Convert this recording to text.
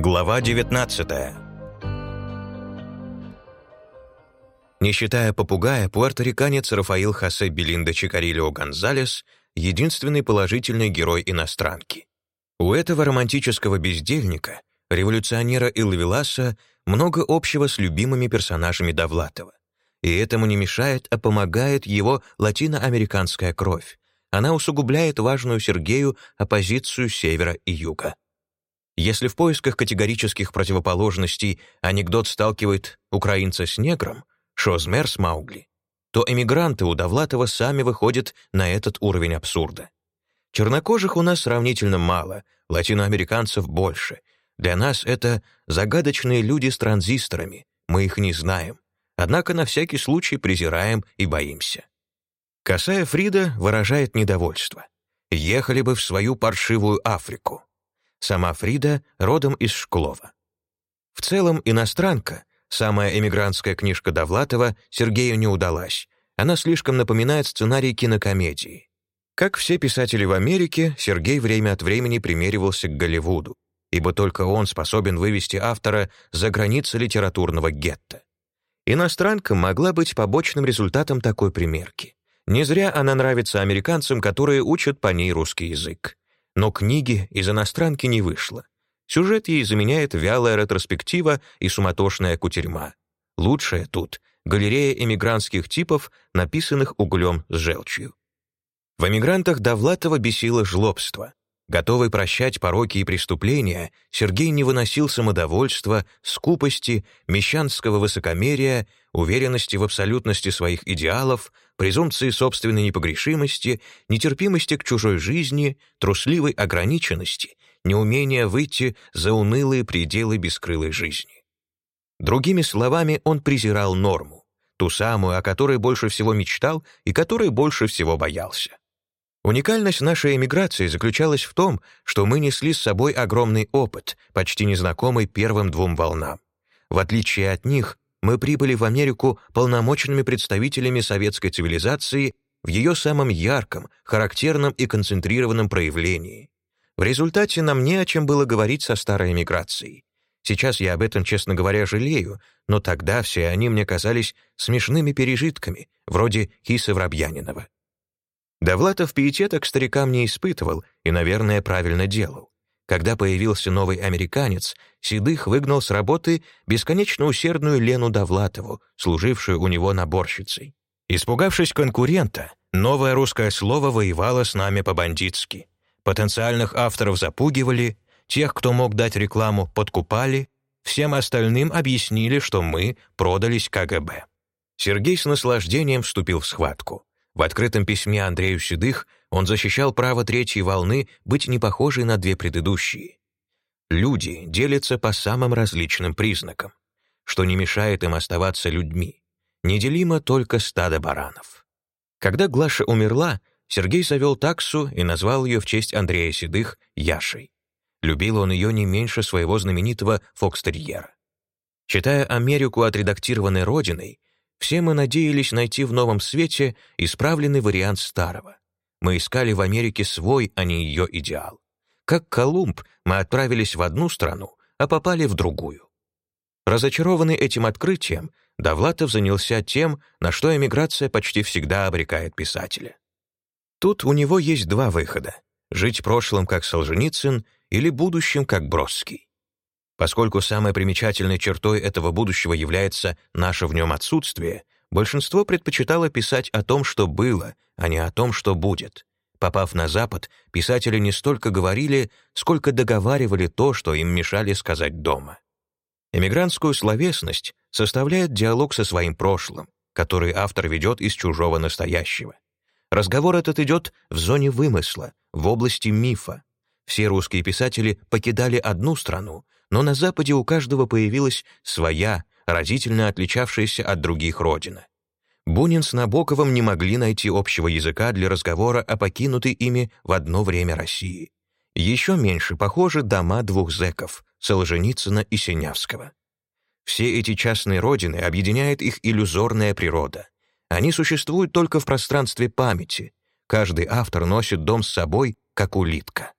Глава 19 Не считая попугая, пуэрториканец Рафаил Хосе Белинда Чикарилио Гонзалес — единственный положительный герой иностранки. У этого романтического бездельника, революционера Илвеласа, много общего с любимыми персонажами Довлатова. И этому не мешает, а помогает его латиноамериканская кровь. Она усугубляет важную Сергею оппозицию севера и юга. Если в поисках категорических противоположностей анекдот сталкивает украинца с негром, Шозмер с Маугли, то эмигранты у Довлатова сами выходят на этот уровень абсурда. Чернокожих у нас сравнительно мало, латиноамериканцев больше. Для нас это загадочные люди с транзисторами, мы их не знаем. Однако на всякий случай презираем и боимся. Косая Фрида выражает недовольство. Ехали бы в свою паршивую Африку. Сама Фрида родом из Шклова. В целом, иностранка, самая эмигрантская книжка Довлатова, Сергею не удалась. Она слишком напоминает сценарий кинокомедии. Как все писатели в Америке, Сергей время от времени примеривался к Голливуду, ибо только он способен вывести автора за границы литературного гетто. Иностранка могла быть побочным результатом такой примерки. Не зря она нравится американцам, которые учат по ней русский язык. Но книги из иностранки не вышло. Сюжет ей заменяет вялая ретроспектива и суматошная кутерьма. Лучшее тут — галерея эмигрантских типов, написанных углем с желчью. В эмигрантах Довлатова бесило жлобство. Готовый прощать пороки и преступления, Сергей не выносил самодовольства, скупости, мещанского высокомерия, уверенности в абсолютности своих идеалов, презумпции собственной непогрешимости, нетерпимости к чужой жизни, трусливой ограниченности, неумения выйти за унылые пределы бескрылой жизни. Другими словами, он презирал норму, ту самую, о которой больше всего мечтал и которой больше всего боялся. Уникальность нашей эмиграции заключалась в том, что мы несли с собой огромный опыт, почти незнакомый первым двум волнам. В отличие от них, мы прибыли в Америку полномочными представителями советской цивилизации в ее самом ярком, характерном и концентрированном проявлении. В результате нам не о чем было говорить со старой эмиграцией. Сейчас я об этом, честно говоря, жалею, но тогда все они мне казались смешными пережитками, вроде Хиса Воробьянинова. Довлатов пиетета к старикам не испытывал и, наверное, правильно делал. Когда появился новый американец, Седых выгнал с работы бесконечно усердную Лену Довлатову, служившую у него наборщицей. Испугавшись конкурента, новое русское слово воевало с нами по-бандитски. Потенциальных авторов запугивали, тех, кто мог дать рекламу, подкупали, всем остальным объяснили, что мы продались КГБ. Сергей с наслаждением вступил в схватку. В открытом письме Андрею Седых он защищал право третьей волны быть не похожей на две предыдущие. Люди делятся по самым различным признакам, что не мешает им оставаться людьми. Неделимо только стадо баранов. Когда Глаша умерла, Сергей завел таксу и назвал ее в честь Андрея Седых Яшей. Любил он ее не меньше своего знаменитого фокстерьера. Считая Америку отредактированной родиной, все мы надеялись найти в новом свете исправленный вариант старого. Мы искали в Америке свой, а не ее идеал. Как Колумб, мы отправились в одну страну, а попали в другую. Разочарованный этим открытием, Довлатов занялся тем, на что эмиграция почти всегда обрекает писателя. Тут у него есть два выхода — жить прошлым, как Солженицын, или будущим, как Бродский. Поскольку самой примечательной чертой этого будущего является наше в нем отсутствие, большинство предпочитало писать о том, что было, а не о том, что будет. Попав на Запад, писатели не столько говорили, сколько договаривали то, что им мешали сказать дома. Эмигрантскую словесность составляет диалог со своим прошлым, который автор ведет из чужого настоящего. Разговор этот идет в зоне вымысла, в области мифа. Все русские писатели покидали одну страну, но на Западе у каждого появилась своя, разительно отличавшаяся от других родина. Бунин с Набоковым не могли найти общего языка для разговора о покинутой ими в одно время России. Еще меньше похожи дома двух зэков — Солженицына и Синявского. Все эти частные родины объединяет их иллюзорная природа. Они существуют только в пространстве памяти. Каждый автор носит дом с собой, как улитка.